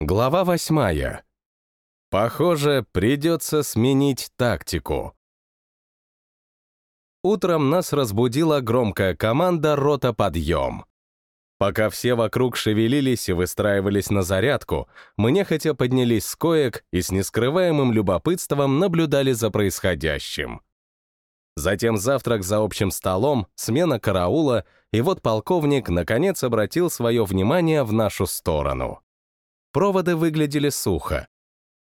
Глава восьмая. Похоже, придется сменить тактику. Утром нас разбудила громкая команда «Рота подъем». Пока все вокруг шевелились и выстраивались на зарядку, мы нехотя поднялись с коек и с нескрываемым любопытством наблюдали за происходящим. Затем завтрак за общим столом, смена караула, и вот полковник наконец обратил свое внимание в нашу сторону. Проводы выглядели сухо.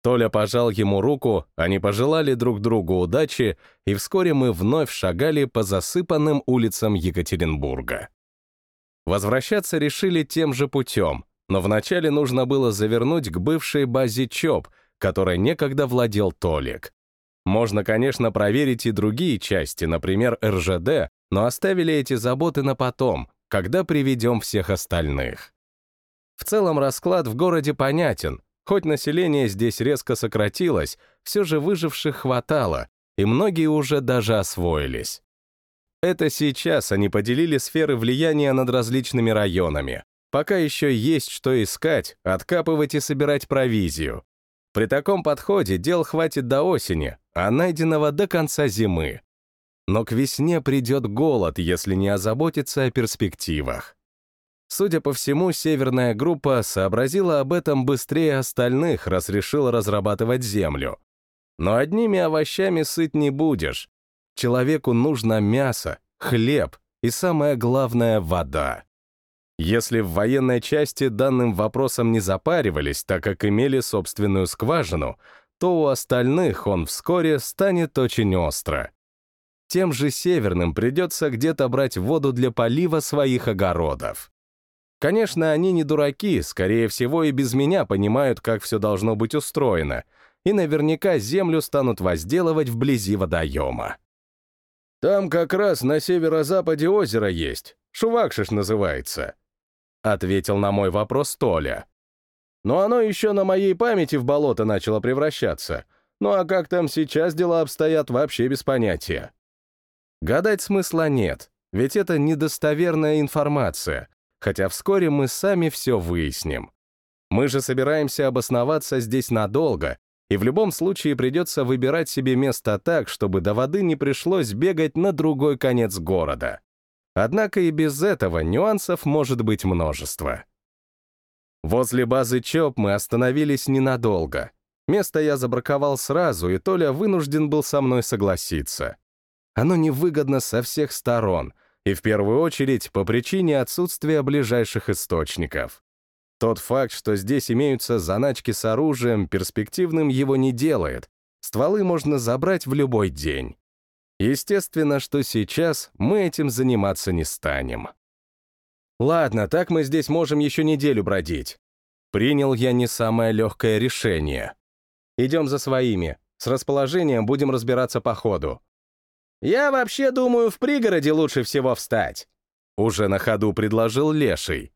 Толя пожал ему руку, они пожелали друг другу удачи, и вскоре мы вновь шагали по засыпанным улицам Екатеринбурга. Возвращаться решили тем же путем, но вначале нужно было завернуть к бывшей базе ЧОП, которой некогда владел Толик. Можно, конечно, проверить и другие части, например, РЖД, но оставили эти заботы на потом, когда приведем всех остальных. В целом расклад в городе понятен. Хоть население здесь резко сократилось, все же выживших хватало, и многие уже даже освоились. Это сейчас они поделили сферы влияния над различными районами. Пока еще есть что искать, откапывать и собирать провизию. При таком подходе дел хватит до осени, а найденного до конца зимы. Но к весне придет голод, если не озаботиться о перспективах. Судя по всему, северная группа сообразила об этом быстрее остальных, раз решила разрабатывать землю. Но одними овощами сыт не будешь. Человеку нужно мясо, хлеб и, самое главное, вода. Если в военной части данным вопросом не запаривались, так как имели собственную скважину, то у остальных он вскоре станет очень остро. Тем же северным придется где-то брать воду для полива своих огородов. Конечно, они не дураки, скорее всего, и без меня понимают, как все должно быть устроено, и наверняка землю станут возделывать вблизи водоема. «Там как раз на северо-западе озеро есть, Шувакшиш называется», ответил на мой вопрос Толя. «Но оно еще на моей памяти в болото начало превращаться. Ну а как там сейчас дела обстоят, вообще без понятия». Гадать смысла нет, ведь это недостоверная информация, хотя вскоре мы сами все выясним. Мы же собираемся обосноваться здесь надолго, и в любом случае придется выбирать себе место так, чтобы до воды не пришлось бегать на другой конец города. Однако и без этого нюансов может быть множество. Возле базы ЧОП мы остановились ненадолго. Место я забраковал сразу, и Толя вынужден был со мной согласиться. Оно невыгодно со всех сторон — и в первую очередь по причине отсутствия ближайших источников. Тот факт, что здесь имеются заначки с оружием, перспективным его не делает. Стволы можно забрать в любой день. Естественно, что сейчас мы этим заниматься не станем. Ладно, так мы здесь можем еще неделю бродить. Принял я не самое легкое решение. Идем за своими. С расположением будем разбираться по ходу. «Я вообще думаю, в пригороде лучше всего встать», — уже на ходу предложил Леший.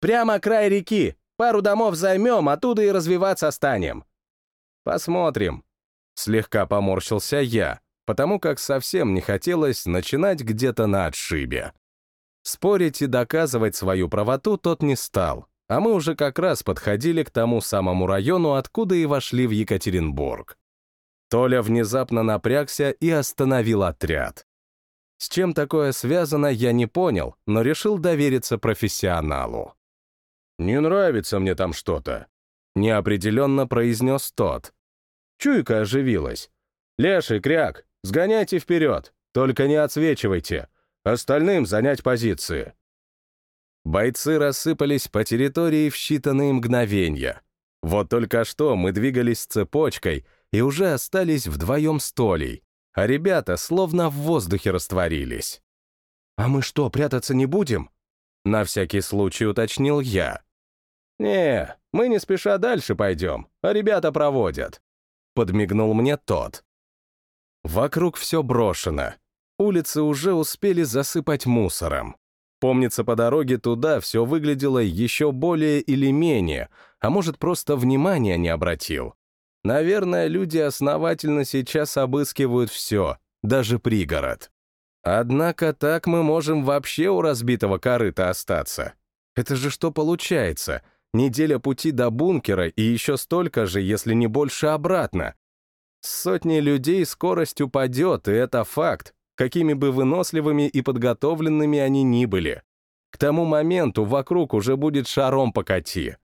«Прямо край реки. Пару домов займем, оттуда и развиваться станем». «Посмотрим». Слегка поморщился я, потому как совсем не хотелось начинать где-то на отшибе. Спорить и доказывать свою правоту тот не стал, а мы уже как раз подходили к тому самому району, откуда и вошли в Екатеринбург. Толя внезапно напрягся и остановил отряд. С чем такое связано, я не понял, но решил довериться профессионалу. «Не нравится мне там что-то», — неопределенно произнес тот. Чуйка оживилась. «Леший, кряк, сгоняйте вперед, только не отсвечивайте. Остальным занять позиции». Бойцы рассыпались по территории в считанные мгновения. Вот только что мы двигались цепочкой, и уже остались вдвоем с Толей, а ребята словно в воздухе растворились. «А мы что, прятаться не будем?» На всякий случай уточнил я. «Не, мы не спеша дальше пойдем, а ребята проводят», — подмигнул мне тот. Вокруг все брошено. Улицы уже успели засыпать мусором. Помнится, по дороге туда все выглядело еще более или менее, а может, просто внимания не обратил. Наверное, люди основательно сейчас обыскивают все, даже пригород. Однако так мы можем вообще у разбитого корыта остаться. Это же что получается? неделя пути до бункера и еще столько же, если не больше, обратно. С сотней людей скорость упадет, и это факт, какими бы выносливыми и подготовленными они ни были. К тому моменту вокруг уже будет шаром покати.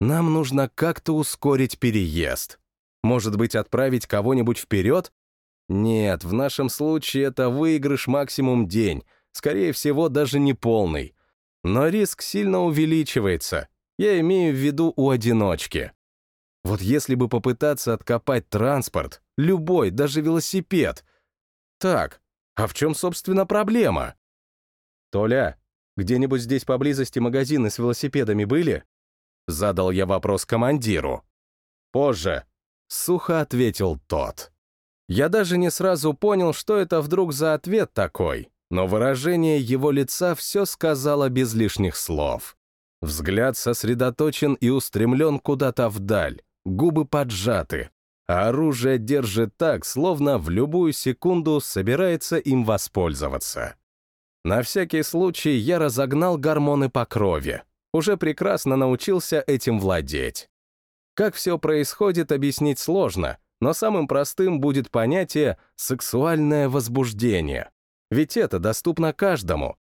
Нам нужно как-то ускорить переезд. Может быть, отправить кого-нибудь вперед? Нет, в нашем случае это выигрыш максимум день, скорее всего, даже не полный. Но риск сильно увеличивается. Я имею в виду у одиночки. Вот если бы попытаться откопать транспорт, любой, даже велосипед. Так, а в чем, собственно, проблема? Толя, где-нибудь здесь поблизости магазины с велосипедами были? Задал я вопрос командиру. Позже. Сухо ответил тот. Я даже не сразу понял, что это вдруг за ответ такой, но выражение его лица все сказало без лишних слов. Взгляд сосредоточен и устремлен куда-то вдаль, губы поджаты, а оружие держит так, словно в любую секунду собирается им воспользоваться. На всякий случай я разогнал гормоны по крови, уже прекрасно научился этим владеть. Как все происходит, объяснить сложно, но самым простым будет понятие «сексуальное возбуждение». Ведь это доступно каждому.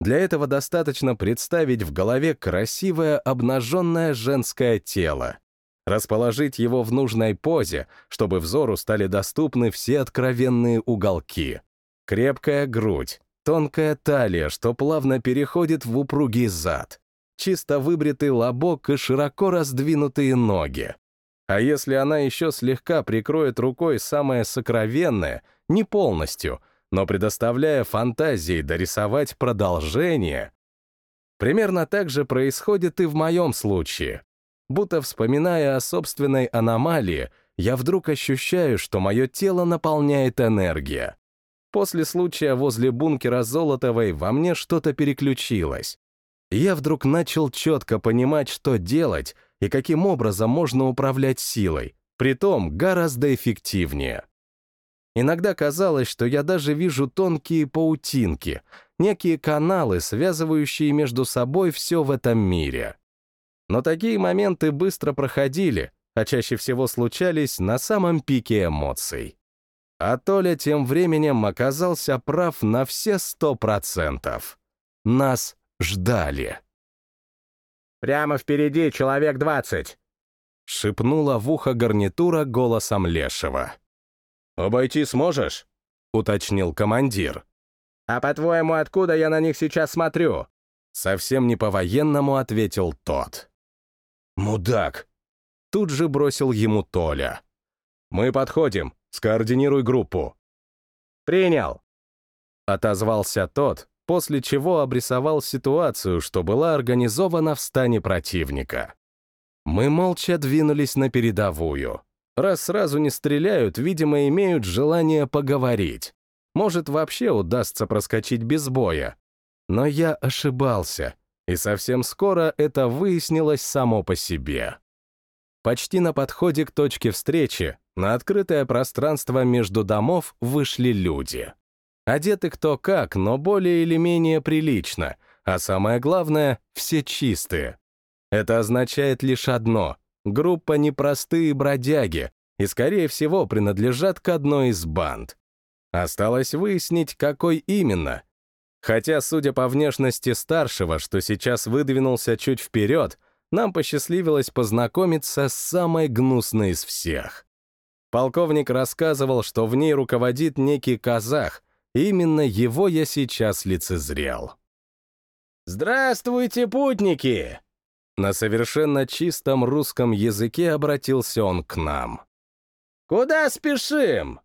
Для этого достаточно представить в голове красивое обнаженное женское тело, расположить его в нужной позе, чтобы взору стали доступны все откровенные уголки. Крепкая грудь, тонкая талия, что плавно переходит в упругий зад, чисто выбритый лобок и широко раздвинутые ноги. А если она еще слегка прикроет рукой самое сокровенное, не полностью, но предоставляя фантазии дорисовать продолжение, примерно так же происходит и в моем случае. Будто вспоминая о собственной аномалии, я вдруг ощущаю, что мое тело наполняет энергия. После случая возле бункера Золотовой во мне что-то переключилось я вдруг начал четко понимать, что делать и каким образом можно управлять силой, притом гораздо эффективнее. Иногда казалось, что я даже вижу тонкие паутинки, некие каналы, связывающие между собой все в этом мире. Но такие моменты быстро проходили, а чаще всего случались на самом пике эмоций. А Толя тем временем оказался прав на все сто процентов. Нас ждали. «Прямо впереди человек двадцать!» — шепнула в ухо гарнитура голосом Лешего. «Обойти сможешь?» — уточнил командир. «А по-твоему, откуда я на них сейчас смотрю?» Совсем не по-военному ответил тот. «Мудак!» Тут же бросил ему Толя. «Мы подходим. Скоординируй группу». «Принял!» Отозвался тот, после чего обрисовал ситуацию, что была организована в стане противника. Мы молча двинулись на передовую. Раз сразу не стреляют, видимо, имеют желание поговорить. Может, вообще удастся проскочить без боя. Но я ошибался, и совсем скоро это выяснилось само по себе. Почти на подходе к точке встречи на открытое пространство между домов вышли люди. Одеты кто как, но более или менее прилично, а самое главное — все чистые. Это означает лишь одно — группа непростые бродяги и, скорее всего, принадлежат к одной из банд. Осталось выяснить, какой именно. Хотя, судя по внешности старшего, что сейчас выдвинулся чуть вперед, нам посчастливилось познакомиться с самой гнусной из всех. Полковник рассказывал, что в ней руководит некий казах, Именно его я сейчас лицезрел. «Здравствуйте, путники!» На совершенно чистом русском языке обратился он к нам. «Куда спешим?»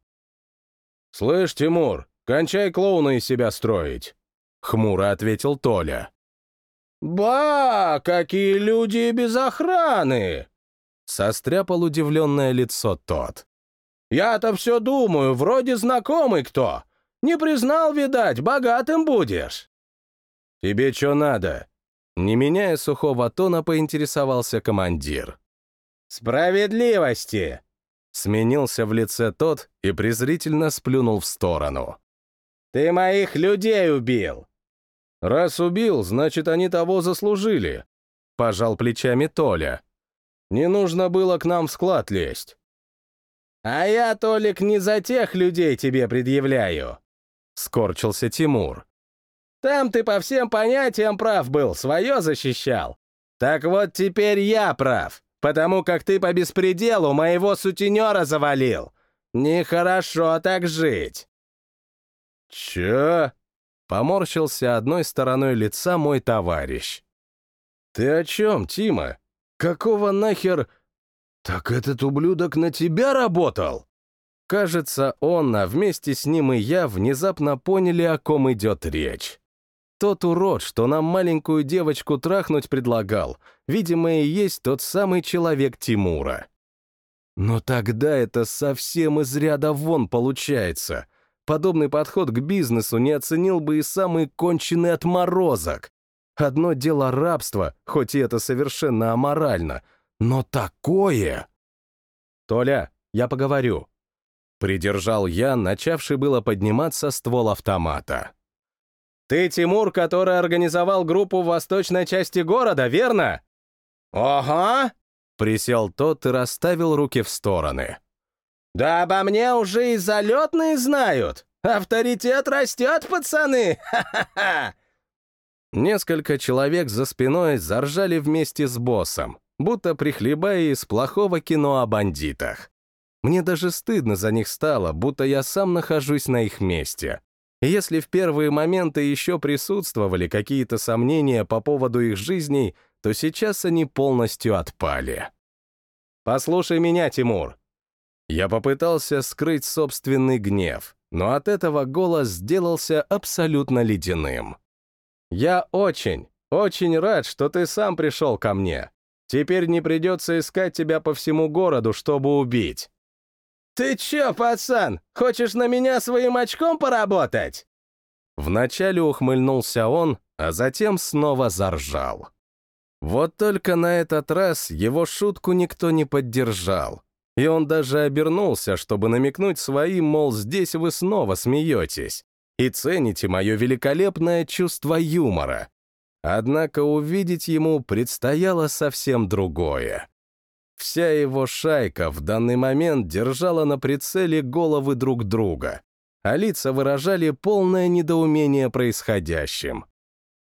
«Слышь, Тимур, кончай клоуна из себя строить», — хмуро ответил Толя. «Ба, какие люди без охраны!» Состряпал удивленное лицо тот. «Я-то все думаю, вроде знакомый кто. Не признал, видать, богатым будешь. Тебе что надо? Не меняя сухого тона, поинтересовался командир. Справедливости! Сменился в лице тот и презрительно сплюнул в сторону. Ты моих людей убил. Раз убил, значит, они того заслужили. — пожал плечами Толя. «Не нужно было к нам в склад лезть». «А я, Толик, не за тех людей тебе предъявляю», — скорчился Тимур. «Там ты по всем понятиям прав был, свое защищал. Так вот теперь я прав, потому как ты по беспределу моего сутенера завалил. Нехорошо так жить». «Чё?» — поморщился одной стороной лица мой товарищ. «Ты о чем, Тима? Какого нахер...» «Так этот ублюдок на тебя работал?» Кажется, он, а вместе с ним и я, внезапно поняли, о ком идет речь. Тот урод, что нам маленькую девочку трахнуть предлагал, видимо, и есть тот самый человек Тимура. Но тогда это совсем из ряда вон получается. Подобный подход к бизнесу не оценил бы и самый конченый отморозок. Одно дело рабство, хоть и это совершенно аморально, но такое... «Толя, я поговорю», — придержал я, начавший было подниматься ствол автомата. «Ты Тимур, который организовал группу в восточной части города, верно?» «Ага», — присел тот и расставил руки в стороны. «Да обо мне уже и залетные знают! Авторитет растет, пацаны! Ха-ха-ха!» Несколько человек за спиной заржали вместе с боссом, будто прихлебая из плохого кино о бандитах. Мне даже стыдно за них стало, будто я сам нахожусь на их месте. И если в первые моменты еще присутствовали какие-то сомнения по поводу их жизней, то сейчас они полностью отпали. «Послушай меня, Тимур», я попытался скрыть собственный гнев, но от этого голос сделался абсолютно ледяным. «Я очень, очень рад, что ты сам пришел ко мне. Теперь не придется искать тебя по всему городу, чтобы убить». «Ты чё, пацан, хочешь на меня своим очком поработать?» Вначале ухмыльнулся он, а затем снова заржал. Вот только на этот раз его шутку никто не поддержал. И он даже обернулся, чтобы намекнуть своим, мол, здесь вы снова смеетесь и цените мое великолепное чувство юмора. Однако увидеть ему предстояло совсем другое. Вся его шайка в данный момент держала на прицеле головы друг друга, а лица выражали полное недоумение происходящим.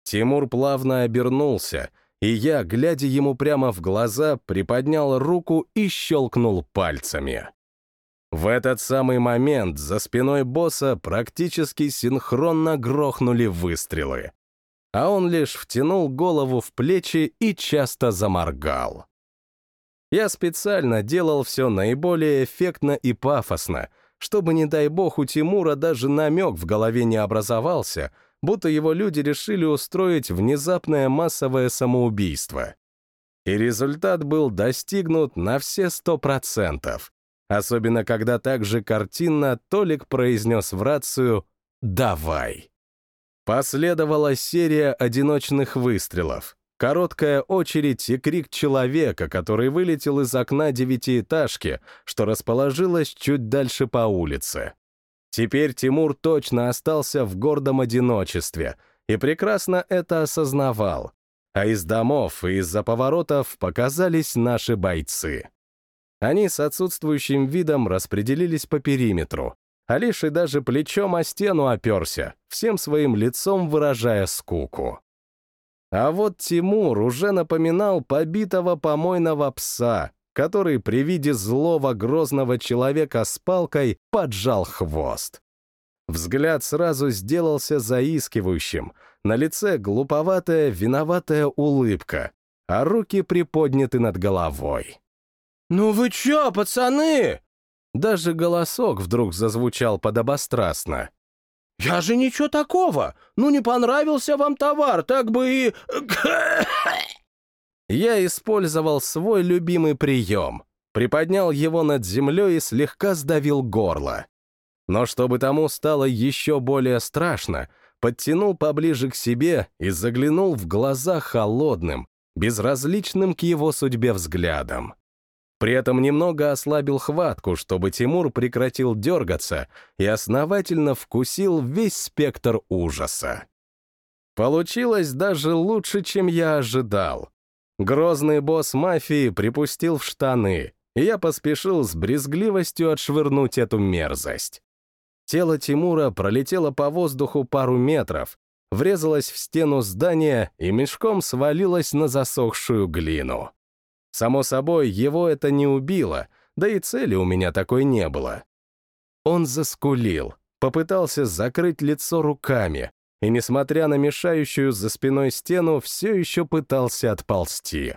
Тимур плавно обернулся — и я, глядя ему прямо в глаза, приподнял руку и щелкнул пальцами. В этот самый момент за спиной босса практически синхронно грохнули выстрелы, а он лишь втянул голову в плечи и часто заморгал. Я специально делал все наиболее эффектно и пафосно, чтобы, не дай бог, у Тимура даже намек в голове не образовался — будто его люди решили устроить внезапное массовое самоубийство. И результат был достигнут на все сто процентов. Особенно, когда так же картинно Толик произнес в рацию «Давай». Последовала серия одиночных выстрелов, короткая очередь и крик человека, который вылетел из окна девятиэтажки, что расположилось чуть дальше по улице. Теперь Тимур точно остался в гордом одиночестве и прекрасно это осознавал. А из домов и из-за поворотов показались наши бойцы. Они с отсутствующим видом распределились по периметру, а лишь и даже плечом о стену оперся, всем своим лицом выражая скуку. А вот Тимур уже напоминал побитого помойного пса, который при виде злого грозного человека с палкой поджал хвост. Взгляд сразу сделался заискивающим, на лице глуповатая виноватая улыбка, а руки приподняты над головой. «Ну вы чё, пацаны?» Даже голосок вдруг зазвучал подобострастно. «Я же ничего такого! Ну не понравился вам товар, так бы и...» Я использовал свой любимый прием. Приподнял его над землей и слегка сдавил горло. Но чтобы тому стало еще более страшно, подтянул поближе к себе и заглянул в глаза холодным, безразличным к его судьбе взглядом. При этом немного ослабил хватку, чтобы Тимур прекратил дергаться и основательно вкусил весь спектр ужаса. Получилось даже лучше, чем я ожидал. Грозный босс мафии припустил в штаны, и я поспешил с брезгливостью отшвырнуть эту мерзость. Тело Тимура пролетело по воздуху пару метров, врезалось в стену здания и мешком свалилось на засохшую глину. Само собой, его это не убило, да и цели у меня такой не было. Он заскулил, попытался закрыть лицо руками, и, несмотря на мешающую за спиной стену, все еще пытался отползти.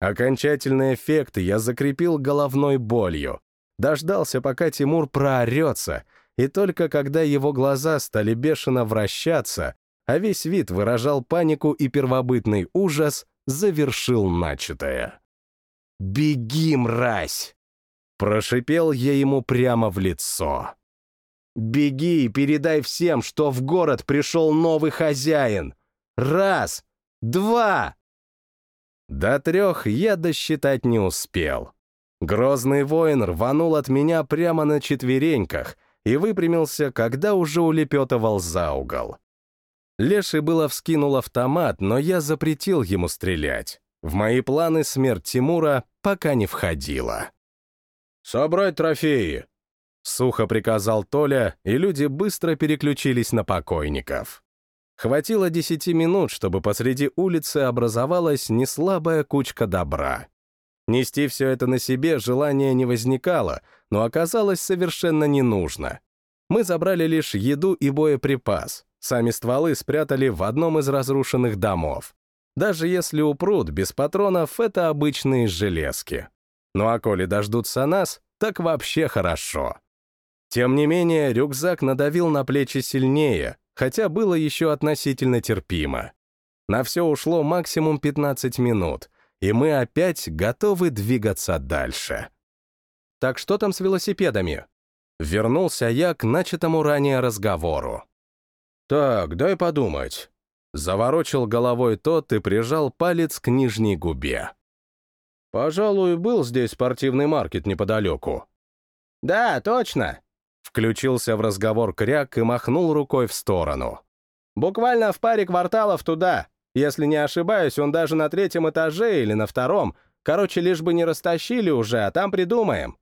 Окончательный эффект я закрепил головной болью, дождался, пока Тимур проорется, и только когда его глаза стали бешено вращаться, а весь вид выражал панику и первобытный ужас, завершил начатое. «Беги, мразь!» Прошипел я ему прямо в лицо. «Беги и передай всем, что в город пришел новый хозяин! Раз! Два!» До трех я досчитать не успел. Грозный воин рванул от меня прямо на четвереньках и выпрямился, когда уже улепетывал за угол. Леший было вскинул автомат, но я запретил ему стрелять. В мои планы смерть Тимура пока не входила. «Собрать трофеи!» — сухо приказал Толя, и люди быстро переключились на покойников. Хватило десяти минут, чтобы посреди улицы образовалась неслабая кучка добра. Нести все это на себе желания не возникало, но оказалось совершенно не нужно. Мы забрали лишь еду и боеприпас, Сами стволы спрятали в одном из разрушенных домов. Даже если упрут без патронов, это обычные железки. Ну а коли дождутся нас, так вообще хорошо. Тем не менее, рюкзак надавил на плечи сильнее, хотя было еще относительно терпимо. На все ушло максимум 15 минут, и мы опять готовы двигаться дальше. Так что там с велосипедами? Вернулся я к начатому ранее разговору. «Так, дай подумать». Заворочил головой тот и прижал палец к нижней губе. «Пожалуй, был здесь спортивный маркет неподалеку». «Да, точно!» Включился в разговор кряк и махнул рукой в сторону. «Буквально в паре кварталов туда. Если не ошибаюсь, он даже на третьем этаже или на втором. Короче, лишь бы не растащили уже, а там придумаем».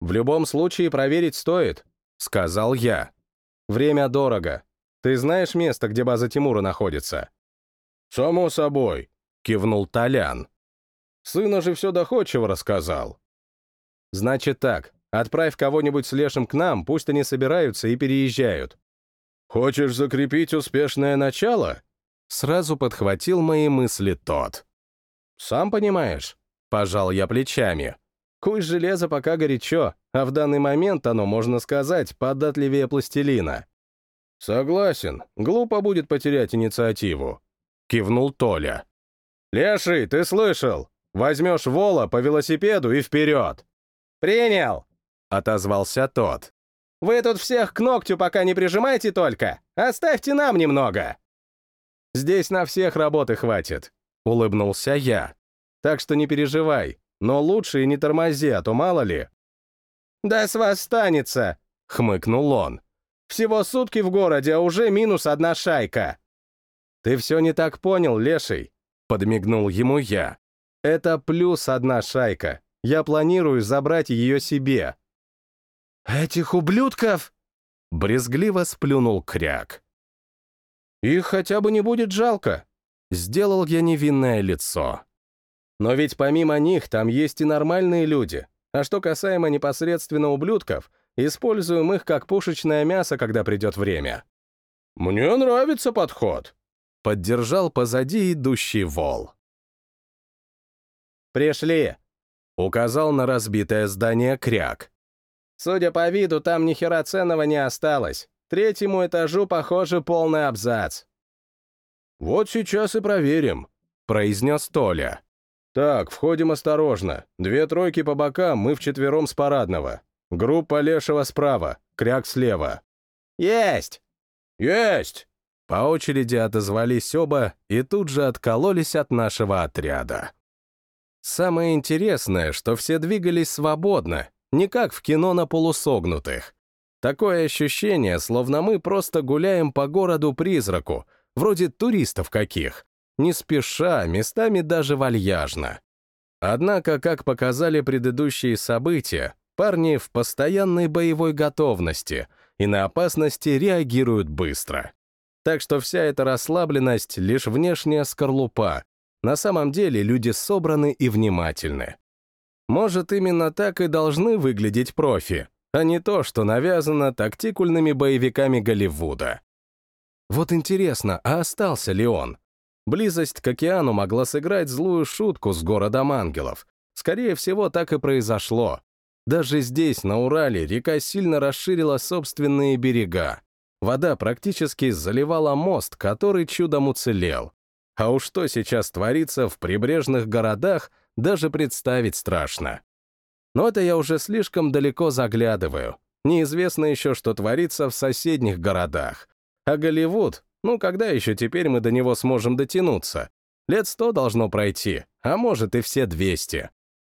«В любом случае проверить стоит», — сказал я. «Время дорого. Ты знаешь место, где база Тимура находится?» «Само собой», — кивнул Толян. «Сына же все доходчиво рассказал». «Значит так, отправь кого-нибудь с Лешим к нам, пусть они собираются и переезжают». «Хочешь закрепить успешное начало?» Сразу подхватил мои мысли тот. «Сам понимаешь», — пожал я плечами. «Куй железо пока горячо, а в данный момент оно, можно сказать, податливее пластилина. «Согласен, глупо будет потерять инициативу», — кивнул Толя. «Леший, ты слышал? Возьмешь вола по велосипеду и вперед!» «Принял!» — отозвался тот. «Вы тут всех к ногтю пока не прижимайте только! Оставьте нам немного!» «Здесь на всех работы хватит», — улыбнулся я. «Так что не переживай, но лучше и не тормози, а то мало ли». «Да с вас станется!» — хмыкнул он. Всего сутки в городе, а уже минус одна шайка. Ты все не так понял, леший, подмигнул ему я. Это плюс одна шайка. Я планирую забрать ее себе. Этих ублюдков? Брезгливо сплюнул кряк. Их хотя бы не будет жалко. Сделал я невинное лицо. Но ведь помимо них там есть и нормальные люди. А что касаемо непосредственно ублюдков, Используем их как пушечное мясо, когда придет время. «Мне нравится подход», — поддержал позади идущий вол. «Пришли», — указал на разбитое здание кряк. «Судя по виду, там ни хера ценного не осталось. Третьему этажу, похоже, полный абзац». «Вот сейчас и проверим», — произнес Толя. «Так, входим осторожно. Две тройки по бокам, мы вчетвером с парадного. Группа Лешего справа, Кряк слева. Есть! Есть! По очереди отозвались оба и тут же откололись от нашего отряда. Самое интересное, что все двигались свободно, не как в кино на полусогнутых. Такое ощущение, словно мы просто гуляем по городу-призраку, вроде туристов каких. не спеша, местами даже вальяжно. Однако, как показали предыдущие события, парни в постоянной боевой готовности и на опасности реагируют быстро. Так что вся эта расслабленность — лишь внешняя скорлупа. На самом деле люди собраны и внимательны. Может, именно так и должны выглядеть профи, а не то, что навязано тактикульными боевиками Голливуда. Вот интересно, а остался ли он? Близость к океану могла сыграть злую шутку с городом ангелов. Скорее всего, так и произошло. Даже здесь, на Урале, река сильно расширила собственные берега. Вода практически заливала мост, который чудом уцелел. А уж что сейчас творится в прибрежных городах, даже представить страшно. Но это я уже слишком далеко заглядываю. Неизвестно еще, что творится в соседних городах. А Голливуд, ну когда еще теперь мы до него сможем дотянуться? Лет сто должно пройти, а может и все двести.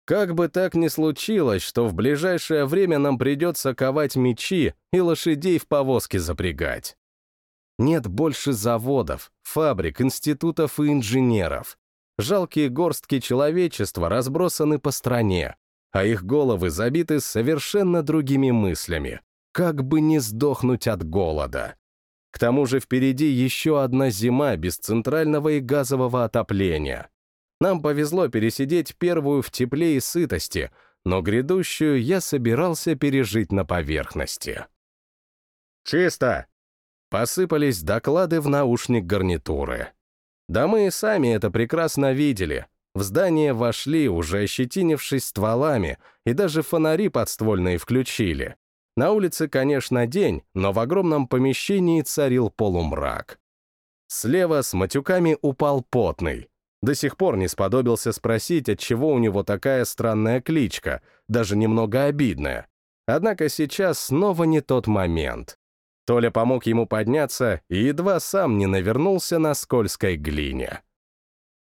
Как бы так ни случилось, что в ближайшее время нам придется ковать мечи и лошадей в повозке запрягать. Нет больше заводов, фабрик, институтов и инженеров. Жалкие горстки человечества разбросаны по стране, а их головы забиты совершенно другими мыслями. Как бы не сдохнуть от голода. К тому же впереди еще одна зима без центрального и газового отопления. Нам повезло пересидеть первую в тепле и сытости, но грядущую я собирался пережить на поверхности. «Чисто!» Посыпались доклады в наушник гарнитуры. Да мы и сами это прекрасно видели. В здание вошли, уже ощетинившись стволами, и даже фонари подствольные включили. На улице, конечно, день, но в огромном помещении царил полумрак. Слева с матюками упал потный, до сих пор не сподобился спросить, от чего у него такая странная кличка, даже немного обидная. Однако сейчас снова не тот момент. Толя помог ему подняться и едва сам не навернулся на скользкой глине.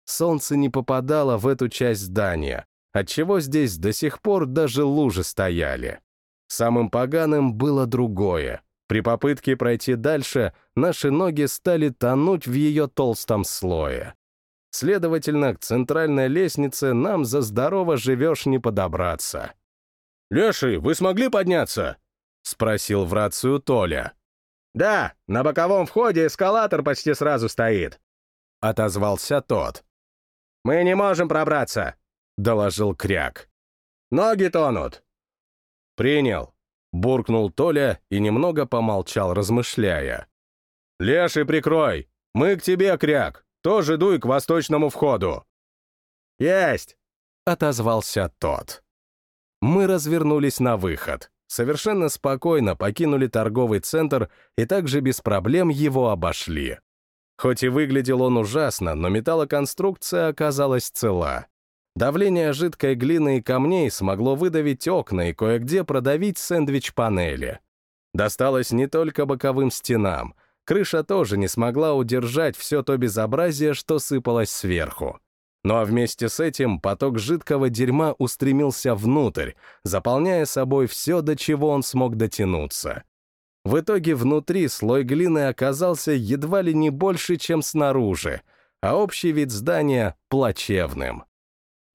Солнце не попадало в эту часть здания, отчего здесь до сих пор даже лужи стояли. Самым поганым было другое. При попытке пройти дальше наши ноги стали тонуть в ее толстом слое. Следовательно, к центральной лестнице нам за здорово живешь не подобраться. «Леший, вы смогли подняться?» — спросил в рацию Толя. «Да, на боковом входе эскалатор почти сразу стоит», — отозвался тот. «Мы не можем пробраться», — доложил Кряк. «Ноги тонут». «Принял», — буркнул Толя и немного помолчал, размышляя. «Леший, прикрой! Мы к тебе, Кряк!» Тоже дуй к восточному входу». «Есть!» — отозвался тот. Мы развернулись на выход. Совершенно спокойно покинули торговый центр и также без проблем его обошли. Хоть и выглядел он ужасно, но металлоконструкция оказалась цела. Давление жидкой глины и камней смогло выдавить окна и кое-где продавить сэндвич-панели. Досталось не только боковым стенам — Крыша тоже не смогла удержать все то безобразие, что сыпалось сверху. Ну а вместе с этим поток жидкого дерьма устремился внутрь, заполняя собой все, до чего он смог дотянуться. В итоге внутри слой глины оказался едва ли не больше, чем снаружи, а общий вид здания — плачевным.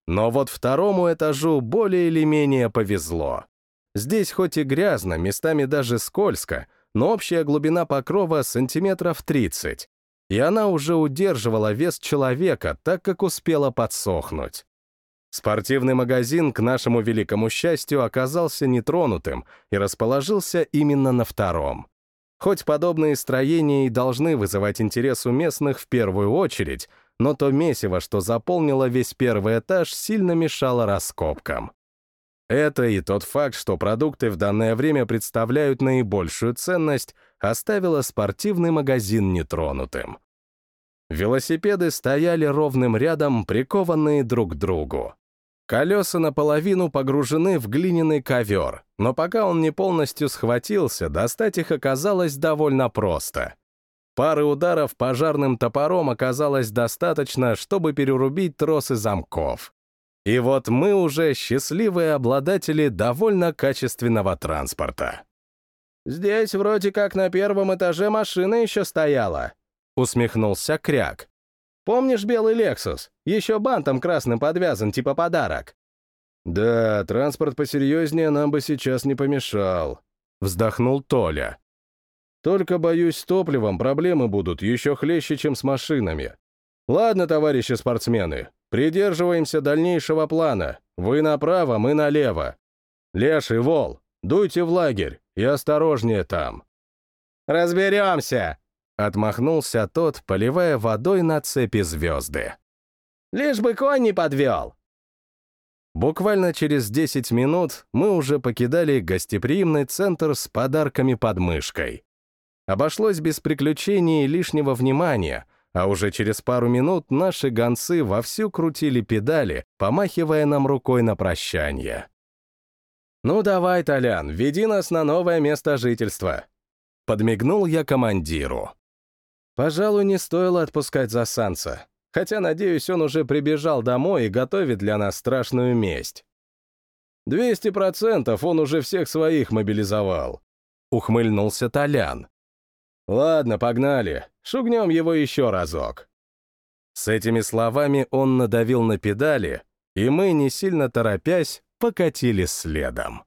Но вот второму этажу более или менее повезло. Здесь хоть и грязно, местами даже скользко, но общая глубина покрова сантиметров 30, и она уже удерживала вес человека, так как успела подсохнуть. Спортивный магазин, к нашему великому счастью, оказался нетронутым и расположился именно на втором. Хоть подобные строения и должны вызывать интерес у местных в первую очередь, но то месиво, что заполнило весь первый этаж, сильно мешало раскопкам. Это и тот факт, что продукты в данное время представляют наибольшую ценность, оставило спортивный магазин нетронутым. Велосипеды стояли ровным рядом, прикованные друг к другу. Колеса наполовину погружены в глиняный ковер, но пока он не полностью схватился, достать их оказалось довольно просто. Пары ударов пожарным топором оказалось достаточно, чтобы перерубить тросы замков. И вот мы уже счастливые обладатели довольно качественного транспорта. «Здесь вроде как на первом этаже машина еще стояла», — усмехнулся Кряк. Помнишь белый Лексус? Еще бантом красным подвязан, типа подарок». «Да, транспорт посерьезнее нам бы сейчас не помешал», — вздохнул Толя. «Только, боюсь, с топливом проблемы будут еще хлеще, чем с машинами. Ладно, товарищи спортсмены, придерживаемся дальнейшего плана. Вы направо, мы налево. Леший, Вол, дуйте в лагерь и осторожнее там». «Разберемся!» — отмахнулся тот, поливая водой на цепи звезды. «Лишь бы конь не подвел!» Буквально через 10 минут мы уже покидали гостеприимный центр с подарками под мышкой. Обошлось без приключений и лишнего внимания, а уже через пару минут наши гонцы вовсю крутили педали, помахивая нам рукой на прощание. «Ну давай, Толян, веди нас на новое место жительства», — подмигнул я командиру. Пожалуй, не стоило отпускать засанца хотя, надеюсь, он уже прибежал домой и готовит для нас страшную месть. «Двести процентов он уже всех своих мобилизовал», — ухмыльнулся Толян. «Ладно, погнали, шугнем его еще разок». С этими словами он надавил на педали, и мы, не сильно торопясь, покатили следом.